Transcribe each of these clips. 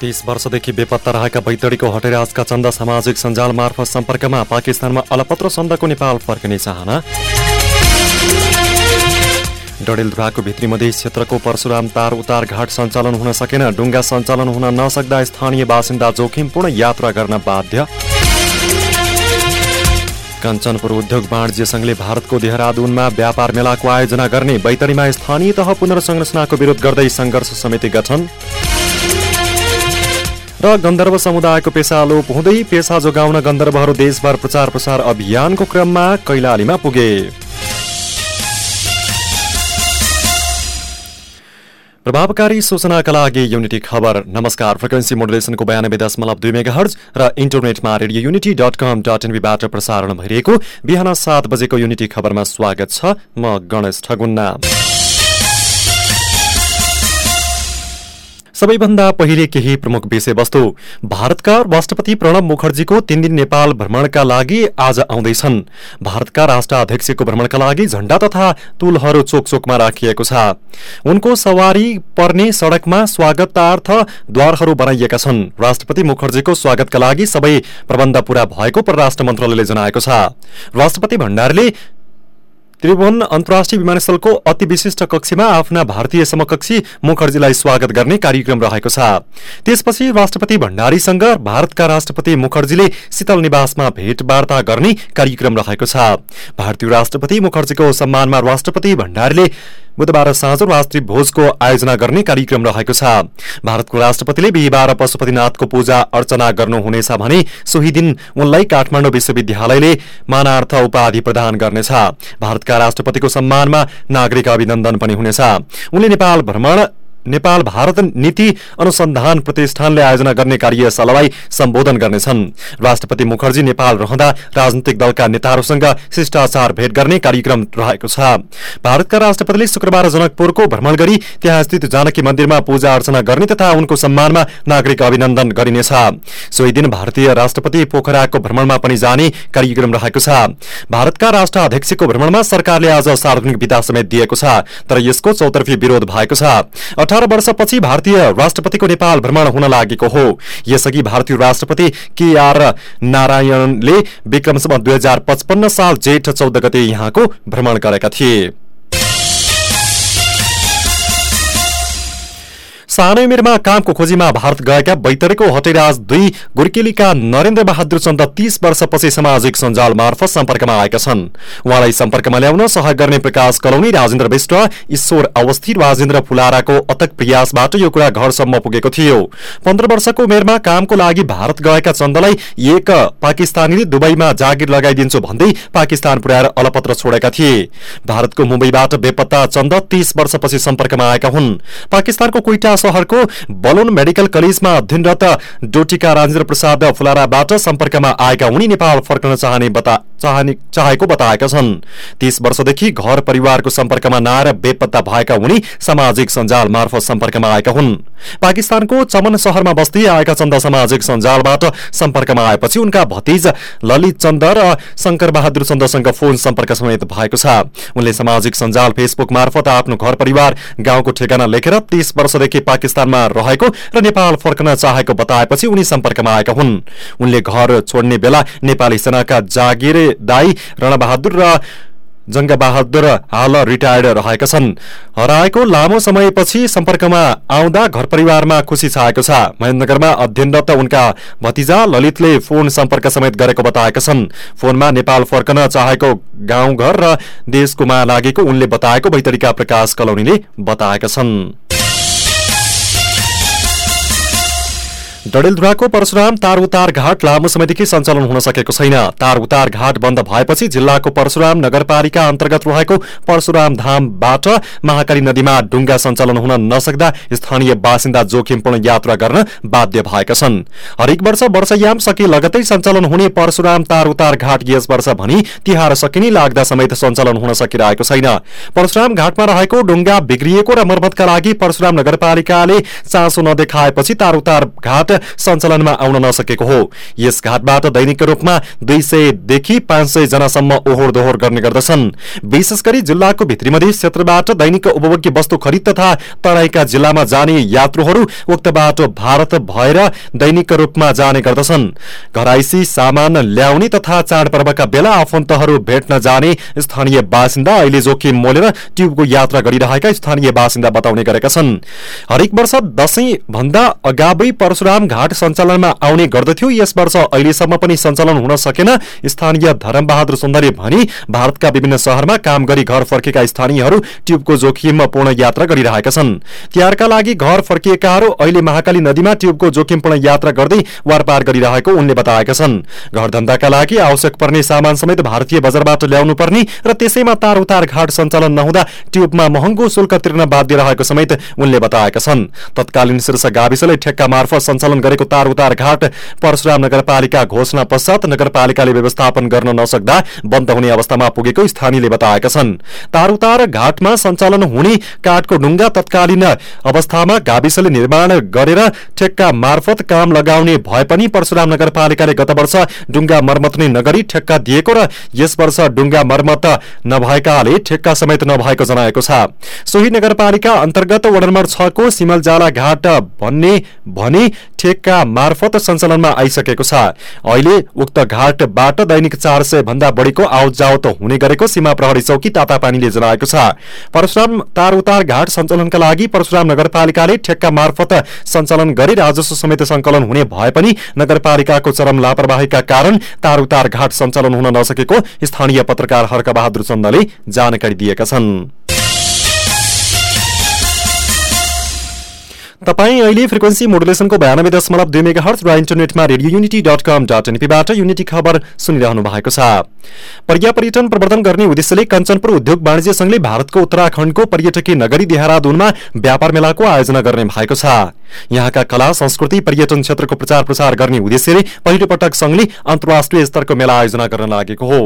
तीस वर्षदेखि बेपत्ता रहेका बैतडीको हटेराजका चन्द सामाजिक सञ्जाल मार्फत सम्पर्कमा पाकिस्तानमा अलपत्र चन्दको नेपाल फर्किने चाहना। डडेलधुराको भित्री मधेस क्षेत्रको परशुराम तार उतार घाट सञ्चालन हुन सकेन डुङ्गा सञ्चालन हुन नसक्दा स्थानीय बासिन्दा जोखिमपूर्ण यात्रा गर्न बाध्य। कञ्चनपुर उद्योग वाणिज्य सङ्घले भारतको देहरादुनमा व्यापार मेलाको आयोजना गर्ने बैतडीमा स्थानीय तह पुनर्संरचनाको विरोध गर्दै सङ्घर्ष समिति गठन। र गन्धर्व समुदायको पेसा लोप हुँदै पेसा जोगाउन गन्धर्वहरू देशभर प्रचार प्रसार अभियानको क्रममा कैलालीमा पुगे। प्रभावकारी सूचनाका लागि युनिटी खबर। नमस्कार फ्रिक्वेन्सी मोडुलेसनको बयानब्बे दशमलव दुई मेगा हर्ज र इन्टरनेटमा radio Unity dot com dot एनबीबाट प्रसारण भइरहेको बिहान सात बजेको युनिटी खबरमा स्वागत छ म गणेश ठगुन्ना। सबैभन्दा पहिले केही प्रमुख विषयवस्तु। भारतका राष्ट्रपति प्रणब मुखर्जीको तीन दिन नेपाल भ्रमणका लागि आज आउँदैछन्। भारतका राष्ट्राध्यक्षको भ्रमणका लागि झण्डा तथा तुलहरू चोक चोकमा राखिएको छ। उनको सवारी पर्ने सड़कमा स्वागतार्थ द्वारहरू बनाइएका छन्। राष्ट्रपति मुखर्जीको स्वागतका लागि सबै प्रबन्ध पूरा भएको परराष्ट्र मन्त्रालयले जनाएको छ। राष्ट्रपति भण्डारीले त्रिभुवन अन्तर्राष्ट्रिय विमानस्थलको अति विशिष्ट कक्षमा आफ्ना भारतीय समकक्षी मुखर्जीलाई स्वागत गर्ने कार्यक्रम रहेको छ। त्यसपछि राष्ट्रपति भण्डारीसँग भारतका राष्ट्रपति मुखर्जीले शीतल निवासमा भेटवार्ता गर्ने कार्यक्रम रहेको छ। भारतीय राष्ट्रपति मुखर्जीको सम्मानमा राष्ट्रपति भण्डारीले बुधबार साँझ राष्ट्रिय भोजको आयोजना गर्ने कार्यक्रम रहेको छ। भारतको राष्ट्रपतिले बिहिबार पशुपतिनाथको पूजा अर्चना गर्नुहुनेछ भने सोही दिन उनलाई काठमाडौँ विश्वविद्यालयले मानार्थ उपाधि प्रदान गर्नेछ। भारतका राष्ट्रपतिको सम्मानमा नागरिक अभिनन्दन पनि हुनेछ। उनले नेपाल भ्रमण नेपाल भारत नीति अनुसन्धान प्रतिष्ठानले आयोजना गर्ने कार्यशालालाई सम्बोधन गर्नेछन्। राष्ट्रपति मुखर्जी नेपाल रहँदा राजनैतिक दलका नेताहरूसँग शिष्टाचार भेट गर्ने कार्यक्रम रहेको छ। भारतका राष्ट्रपतिले शुक्रबार जनकपुरको भ्रमण गरी त्यहाँ स्थित जानकी मन्दिरमा पूजा अर्चना गर्ने तथा उनको सम्मानमा नागरिक अभिनन्दन गरिनेछ। सोही दिन भारतीय राष्ट्रपति पोखराको भ्रमणमा पनि जाने कार्यक्रम रहेको छ। भारतका राष्ट्र अध्यक्षको भ्रमणमा सरकारले आज सार्वजनिक विदा समेत दिएको छ तर यसको चौतर्फी विरोध भएको छ। अठार वर्षपछि भारतीय राष्ट्रपतिको नेपाल भ्रमण हुन लागेको हो। यसअघि भारतीय राष्ट्रपति केआर नारायणले विक्रमसम्म दुई हजार पचपन्न साल जेठ चौध गते यहाँको भ्रमण गरेका थिए। सानै उमेरमा कामको खोजीमा भारत गएका बैतरेको हटेराज दुई गुर्केलीका नरेन्द्र बहादुर चन्द तीस वर्षपछि सामाजिक सञ्जाल मार्फत सम्पर्कमा आएका छन्। उहाँलाई सम्पर्कमा ल्याउन सहयोग गर्ने प्रकाश कलौनी राजेन्द्र विष्ट ईश्वर अवस्थी राजेन्द्र फुलाराको अतक प्रयासबाट यो कुरा घरसम्म पुगेको थियो। पन्ध्र वर्षको उमेरमा कामको लागि भारत गएका चन्दलाई एक पाकिस्तानीले दुबईमा जागिर लगाइदिन्छु भन्दै पाकिस्तान पुर्याएर अलपत्र छोडेका थिए। भारतको मुम्बईबाट बेपत्ता चन्द तीस वर्षपछि सम्पर्कमा आएका हुन्। पाकिस्तानको कोइटा शहरको बलोन मेडिकल कलेजमा अध्ययनरत डोटिका राजेन्द्र प्रसाद फुलाराबाट सम्पर्कमा आएका उनी नेपाल फर्कन चाहने चाहेको बताएका छन्। तीस वर्षदेखि घर परिवारको सम्पर्कमा नआएर बेपत्ता भएका उनी सामाजिक सञ्जाल मार्फत सम्पर्कमा आएका हुन्। पाकिस्तानको चमन शहरमा बस्दै आएका चन्द सामाजिक सञ्जालबाट सम्पर्कमा आएपछि उनका भतिज ललित चन्द र शंकर बहादुर चन्दसँग फोन सम्पर्क समेत भएको छ। उनले सामाजिक सञ्जाल फेसबुक मार्फत आफ्नो घर परिवार गाउँको ठेगाना लेखेर तीस वर्षदेखि पाकिस्तानमा रहेको र नेपाल फर्कन चाहेको बताएपछि उनी सम्पर्कमा आएका हुन्। उनले घर छोड्ने बेला नेपाली सेनाका जागिरे दाई रणबहादुर र जङ्गबहादुर हाल रिटायर्ड रहेका छन्। हराएको लामो समयपछि सम्पर्कमा आउँदा घर परिवारमा खुशी छाएको छ। महेन्द्रनगरमा अध्ययनरत उनका भतिजा ललितले फोन सम्पर्क समेत गरेको बताएका छन्। फोनमा नेपाल फर्कन चाहेको गाउँघर र देशकोमा लागेको उनले बताएको बैतडीका प्रकाश कलौनीले बताएका छन्। डडेलधुराको परशुराम तार उतार घाट लामो समयदेखि सञ्चालन हुन सकेको छैन। तार उतार घाट बन्द भएपछि जिल्लाको परशुराम नगरपालिका अन्तर्गत रहेको परशुराम धामबाट महाकाली नदीमा डुङ्गा सञ्चालन हुन नसक्दा स्थानीय बासिन्दा जोखिमपूर्ण यात्रा गर्न बाध्य भएका छन्। हरेक वर्ष वर्षयाम सके लगतै सञ्चालन हुने परशुराम तार उतार घाट यस वर्ष भनी तिहार सकिने लाग्दा समेत सञ्चालन हुन सकिरहेको छैन। परशुराम घाटमा रहेको डुङ्गा बिग्रिएको र मर्मतका लागि परशुराम नगरपालिकाले चासो नदेखाएपछि तार उतार घाट सञ्चालनमा आउन नसकेको हो। यस घाटबाट दैनिक रूपमा दुई सयदेखि पाँच सय जनासम्म ओहोर दोहोर गर्ने गर्दछन्। विशेष गरी जिल्लाको भित्री मधेस क्षेत्रबाट दैनिक उपभोग्य वस्तु खरिद तथा तराईका जिल्लामा जाने यात्रुहरू उक्त बाटो भारत भएर दैनिक रूपमा जाने गर्दछन्। घराइसी सामान ल्याउने तथा चाडपर्वका बेला आफन्तहरू भेट्न जाने स्थानीय बासिन्दा अहिले जोखिम मोलेर ट्युबको यात्रा गरिरहेका स्थानीय बासिन्दा बताउने गरेका छन्। हरेक वर्ष दशैं भन्दा अगावै परशुराम घाट सञ्चालनमा आउने गर्दथ्यो। यस वर्ष अहिलेसम्म पनि सञ्चालन हुन सकेन। स्थानीय धरमबहादुर सुन्दरी भनी भारतका विभिन्न शहरमा काम गरी घर फर्केका स्थानीयहरू ट्युबको जोखिमपूर्ण यात्रा गरिरहेका छन्। तिहारका लागि घर फर्किएकाहरू अहिले महाकाली नदीमा ट्युबको जोखिमपूर्ण यात्रा गर्दै वारपार गरिरहेको उनले बताएका छन्। घरधन्दाका लागि आवश्यक पर्ने सामान समेत भारतीय बजारबाट ल्याउनु पर्ने र त्यसैमा तार उतार घाट सञ्चालन नहुँदा ट्युबमा महँगो शुल्क तिर्न बाध्य रहेको समेत उनले बताएका छन्। तत्कालीन शीर्ष गाविसले ठेक्का मार्फत सञ्चालन गरेको तार उतार घाट परशुराम नगरपालिका घोषणा पश्चात नगरपालिकाले व्यवस्थापन गर्न नसक्दा बन्द हुने अवस्थामा पुगेको स्थानीयले बताएका छन्। तार उतार घाटमा सञ्चालन हुने काठको ढुङ्गा तत्कालीन अवस्थामा गाविसले निर्माण गरेर ठेक्का मार्फत काम लगाउने भए पनि परशुराम नगरपालिकाले गत वर्ष डुङ्गा मर्मत नै नगरी ठेक्का दिएको र यस वर्ष डुङ्गा मर्मत नभएकाले ठेक्का समेत नभएको जनाएको छ। सोही नगरपालिका अन्तर्गत वडा नम्बर छको सिमलजाला घाट भन्ने भने ठेक्का मार्फत सञ्चालनमा आइसकेको छ। अहिले उक्त घाटबाट दैनिक चार सय भन्दा बढीको आवत जावत हुने गरेको सीमा प्रहरी चौकी तातापानीले जनाएको छ। परशुराम तार उतार घाट सञ्चालनका लागि परशुराम नगरपालिकाले ठेक्का मार्फत सञ्चालन गरी राजस्व समेत संकलन हुने भए पनि नगरपालिकाको चरम लापरवाहीका कारण तार उतार घाट सञ्चालन हुन नसकेको स्थानीय पत्रकार हर्कबहादुर चन्दले जानकारी दिएका छन्। तपाईँ अहिले फ्रिक्वेन्सी मोडुलेसनको बयानब्बे दशमलव दुई मेगा हर्च र इन्टरनेटमा radio Unity dot com dot एनपीबाट unity खबर सुनिरहनु भएको छ। पर्या पर्यटन प्रवर्धन गर्ने उद्देश्यले कञ्चनपुर उद्योग वाणिज्य संघले भारतको उत्तराखण्डको पर्यटकीय नगरी देहरादूनमा व्यापार मेलाको आयोजना गर्ने भएको छ। यहाँका कला संस्कृति पर्यटन क्षेत्रको प्रचार प्रसार गर्ने उद्देश्यले पहिलो पटक संघले अन्तर्राष्ट्रिय स्तरको मेला आयोजना गर्न लागेको हो।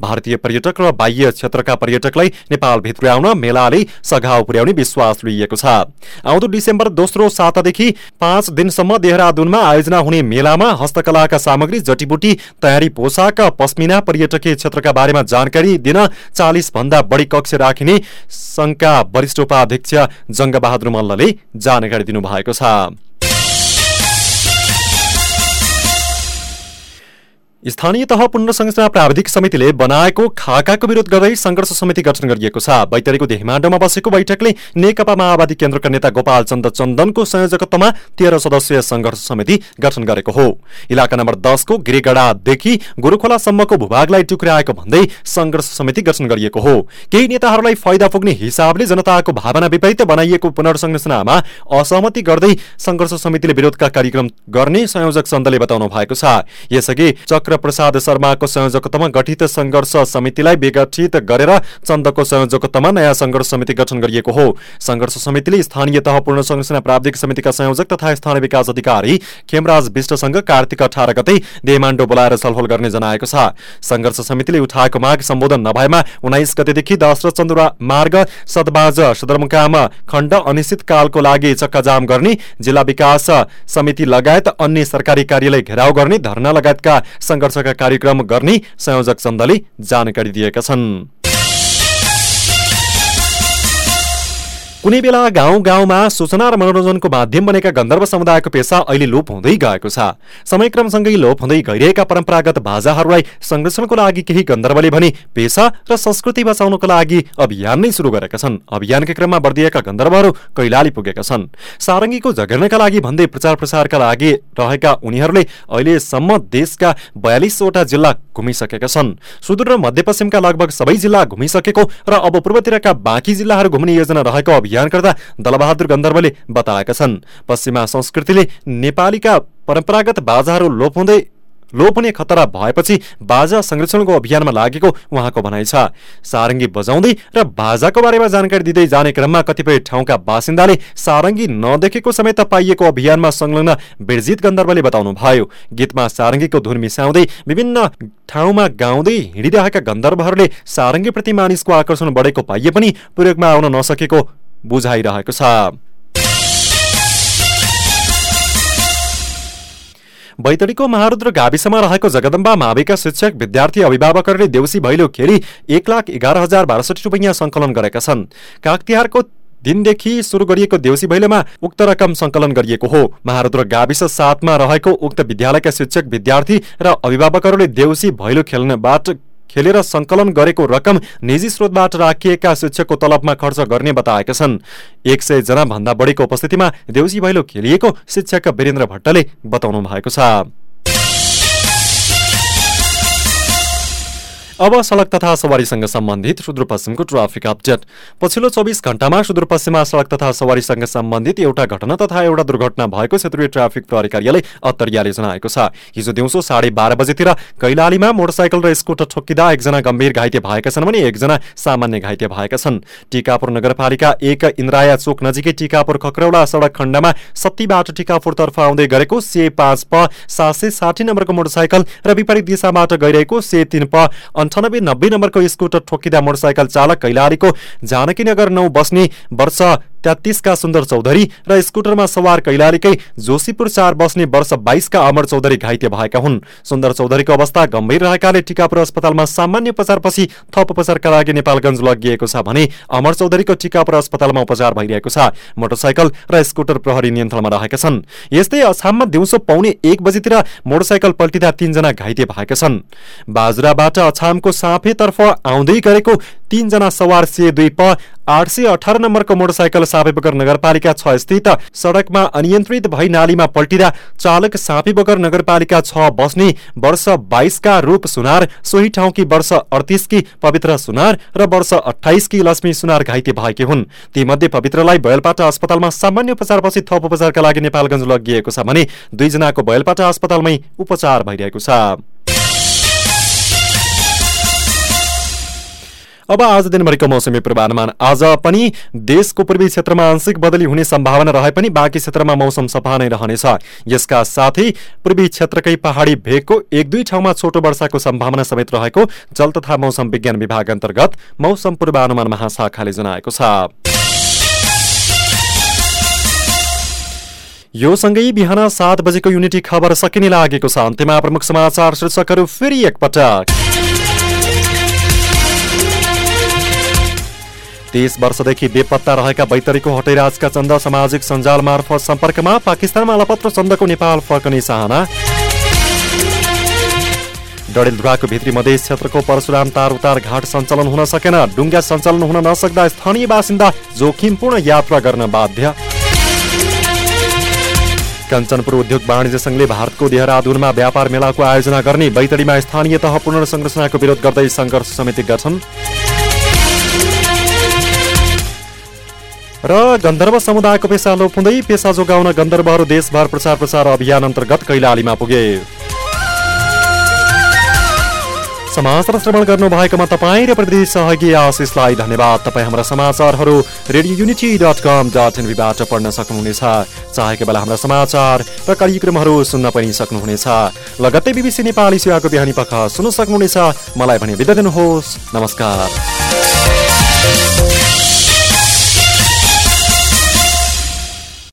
भारतीय पर्यटक र बाह्य क्षेत्रका पर्यटकलाई नेपाल भित्र्याउन मेलाले सघाउ पुर्याउने विश्वास लिइएको छ। आउँदो डिसेम्बर दोस्रो सातादेखि पाँच दिनसम्म देहरादूनमा आयोजना हुने मेलामा हस्तकलाका सामग्री जटीबुटी तयारी पोसाक पस्मिना पर्यटकीय क्षेत्रका बारेमा जानकारी दिन चालिस भन्दा बढी कक्ष राखिने संघका वरिष्ठ उपाध्यक्ष जङ्गबहादुर मल्लले जानकारी दिनुभएको छ। time. स्थानीय तह पुनर्संरचना प्राविधिक समितिले बनाएको खाकाको विरोध गर्दै संघर्ष समिति गठन गरिएको छ। बैतरीको देहिमाण्डोमा बसेको बैठकले नेकपा माओवादी केन्द्रका नेता गोपाल चन्द चन्दनको संयोजकत्वमा तेह्र सदस्यीय संघर्ष समिति गठन गरेको हो। इलाका नम्बर दसको गिरिगडादेखि गुरूखोलासम्मको भूभागलाई टुक्राएको भन्दै संघर्ष समिति गठन गरिएको हो। केही नेताहरूलाई फाइदा पुग्ने हिसाबले जनताको भावना विपरीत बनाइएको पुनर्संरचनामा असहमति गर्दै संघर्ष समितिले विरोधका कार्यक्रम गर्ने संयोजक चन्दले बताउनु भएको छ। यसअघि चक्र प्रसाद शर्माको संयोजकत्वमा गठित संघर्ष समितिलाई विघटित गरेर चन्दको संयोजकत्वमा नयाँ संघर्ष समिति गठन गरिएको हो। संघर्ष समितिले स्थानीय तह पूर्ण संरचना प्राविधिक समितिका संयोजक तथा स्थानीय विकास अधिकारी खेमराज विष्टसँग कार्तिक अठार गते देमाण्डो बोलाएर छलफल गर्ने जनाएको छ। संघर्ष समितिले उठाएको माग सम्बोधन नभएमा उन्नाइस गतेदेखि दशरथ चन्द्र मार्ग सदबाज सदरमुकाम खण्ड अनिश्चितकालको लागि चक्काजाम गर्ने जिल्ला विकास समिति लगायत अन्य सरकारी कार्यालय घेराउ गर्ने धरना लगायतका सङ्घर्षका कार्यक्रम गर्ने संयोजक चन्दले जानकारी दिएका छन्। कुनै बेला गाउँ गाउँमा सूचना र मनोरञ्जनको माध्यम बनेका गन्धर्व समुदायको पेसा अहिले लोप हुँदै गएको छ। समयक्रमसँगै लोप हुँदै गइरहेका परम्परागत भाषाहरूलाई संरक्षणको लागि केही गन्धर्वले भने पेसा र संस्कृति बचाउनको लागि अभियान नै शुरू गरेका छन्। अभियानका क्रममा बढिदिएका गन्धर्वहरू कैलाली पुगेका छन्। सारङ्गीको झगर्नका लागि भन्दै प्रचार प्रसारका लागि रहेका उनीहरूले अहिलेसम्म देशका बयालिसवटा जिल्ला घुमिसकेका छन्। सुदूर र मध्यपश्चिमका लगभग सबै जिल्ला घुमिसकेको र अब पूर्वतिरका बाँकी जिल्लाहरू घुम्ने योजना रहेको अभियानकर्ता दलबहादुर गन्धर्वले बताएका छन्। पश्चिमा संस्कृतिले नेपालीका परम्परागत बाजाहरू लोप हुँदै लोप हुने खतरा भएपछि बाजा संरक्षणको अभियानमा लागेको उहाँको भनाइ छ। सारङ्गी बजाउँदै र बाजाको बारेमा जानकारी दिँदै जाने क्रममा कतिपय ठाउँका बासिन्दाले सारङ्गी नदेखेको समेत पाइएको अभियानमा संलग्न बिरजित गन्धर्वले बताउनु भयो गीतमा सारङ्गीको धुन मिसाउँदै विभिन्न ठाउँमा गाउँदै हिँडिरहेका गन्धर्वहरूले सारङ्गीप्रति मानिसको आकर्षण बढेको पाइए पनि प्रयोगमा आउन नसकेको बुझाइरहेको छ बैतडीको महारुद्र गाविसमा रहेको जगदम्बा माविका शिक्षक विद्यार्थी अभिभावकहरूले देउसी भैलो खेली एक लाख एघार हजार बासठी रुपियाँ सङ्कलन गरेका छन् कागतिहारको दिनदेखि सुरु गरिएको देउसी भैलोमा उक्त रकम सङ्कलन गरिएको हो महारुद्र गाविस साथमा रहेको उक्त विद्यालयका शिक्षक विद्यार्थी र अभिभावकहरूले देउसी भैलो खेल्नबाट खेलेर सङ्कलन गरेको रकम निजी स्रोतबाट राखिएका शिक्षकको तलबमा खर्च गर्ने बताएका छन्। एक सय जना भन्दा बढीको उपस्थितिमा देउसी भैलो खेलिएको शिक्षक वीरेन्द्र भट्टले बताउनु भएको छ। अब सड़क तथा सवारीसँग सम्बन्धित सुदूरपश्चिमको ट्राफिक अपडेट। पछिल्लो चौबिस घण्टामा सुदूरपश्चिममा सड़क तथा सवारीसँग सम्बन्धित एउटा घटना तथा एउटा दुर्घटना भएको क्षेत्रीय ट्राफिक प्रहरी कार्यालय अत्तरियाले जनाएको छ। हिजो दिउँसो साढे बाह्र बजेतिर कैलालीमा मोटरसाइकल र स्कुटर ठोक्किँदा एकजना गम्भीर घाइते भएका छन् भने एकजना सामान्य घाइते भएका छन्। टिकापुर नगरपालिका एक इन्द्राया चोक नजिकै टिकापुर खक्रौडा सड़क खण्डमा सत्तीबाट टिकापुरतर्फ आउँदै गरेको से पाँच प सात सय साठी नम्बरको मोटरसाइकल र विपरीत दिशाबाट गइरहेको से तिन प अन्ठानब्बे नब्बे नम्बरको स्कुटर ठोकिँदा मोटरसाइकल चालक कैलालीको जानकीनगर नौ बस्ने वर्ष तेत्तिसका सुन्दर चौधरी र स्कुटरमा सवार कैलालीकै जोशीपुर चार बस्ने वर्ष बाइसका अमर चौधरी घाइते भएका हुन्। सुन्दर चौधरीको अवस्था गम्भीर रहेकाले टिकापुर अस्पतालमा सामान्य उपचारपछि थप उपचारका लागि नेपालगञ्ज लगिएको छ भने अमर चौधरीको टिकापुर अस्पतालमा उपचार भइरहेको छ। मोटरसाइकल र स्कुटर प्रहरी नियन्त्रणमा रहेका छन्। यस्तै अछाममा दिउँसो पाउने एक बजीतिर मोटरसाइकल पल्टिँदा तीनजना घाइते भएका छन्। बाजुराबाट अछामको साँफेतर्फ आउँदै गरेको तीनजना सवार से दुई प आठ सय अठार नम्बरको मोटरसाइकल सापेबगर नगरपालिका छ स्थित। सड़कमा अनियन्त्रित भई नालीमा पल्टिँदा चालक सापेबगर नगरपालिका छ बस्ने वर्ष बाइसका रूप सुनार सोही ठाउँकी वर्ष अडतिसकी पवित्र सुनार र वर्ष अठाइसकी लक्ष्मी सुनार घाइते भएकी हुन्। तीमध्ये पवित्रलाई बैलपाटा अस्पतालमा सामान्य उपचारपछि थप उपचारका लागि नेपालगञ्ज लगिएको छ भने दुईजनाको बैलपाटा अस्पतालमै उपचार भइरहेको छ। अब आज दिनभरिको मौसमी पूर्वानुमान आज पनि देशको पूर्वी क्षेत्रमा आंशिक बदली हुने सम्भावना रहे पनि बाँकी क्षेत्रमा मौसम सफा नै रहनेछ यसका साथै पूर्वी क्षेत्रकै पहाडी भेगको एक दुई ठाउँमा छोटो वर्षाको सम्भावना समेत रहेको जल तथा मौसम विज्ञान विभाग अन्तर्गत मौसम पूर्वानुमान महाशाखाले जनाएको छ यो सँगै बिहान सात बजेको युनिटी खबर सकिने लागेको छ अन्त्यमा प्रमुख समाचार शीर्षकहरू फेरि एकपटक तीस वर्षदेखि बेपत्ता रहेका बैतरीको हटैराजका चन्द सामाजिक सञ्जाल मार्फत सम्पर्कमा पाकिस्तानमा अलपत्र चन्दको नेपाल फर्कने चाहना। डडेलधुराको भित्री मधेस क्षेत्रको परशुराम तार उतार घाट सञ्चालन हुन सकेन डुङ्गा सञ्चालन हुन नसक्दा स्थानीय बासिन्दा जोखिमपूर्ण यात्रा गर्न बाध्य। कञ्चनपुर उद्योग वाणिज्य सङ्घले भारतको देहरादुनमा व्यापार मेलाको आयोजना गर्ने बैतडीमा स्थानीय तह पुनर्संरचनाको विरोध गर्दै सङ्घर्ष समिति गठन। र गन्धर्व समुदायको पेसा लोप हुँदै पेसा जोगाउन गन्धर्वहरू देशभर प्रचार प्रसार अभियान अन्तर्गत कैलालीमा पुगे। समाचार श्रवण गर्नु भएकोमा तपाईँ र प्रविधि सहयोगी आशिषलाई धन्यवाद। तपाईँ हाम्रा समाचारहरू radio unity dot com dot एनबीबाट पढ्न सक्नुहुनेछ। चाहेको बेला हाम्रा समाचार र कार्यक्रमहरू सुन्न पनि सक्नुहुनेछ। लगत्तै बिबिसी नेपाली सेवाको बिहानी पख सुन्न सक्नुहुनेछ। मलाई भने बिदा दिनुहोस्। नमस्कार।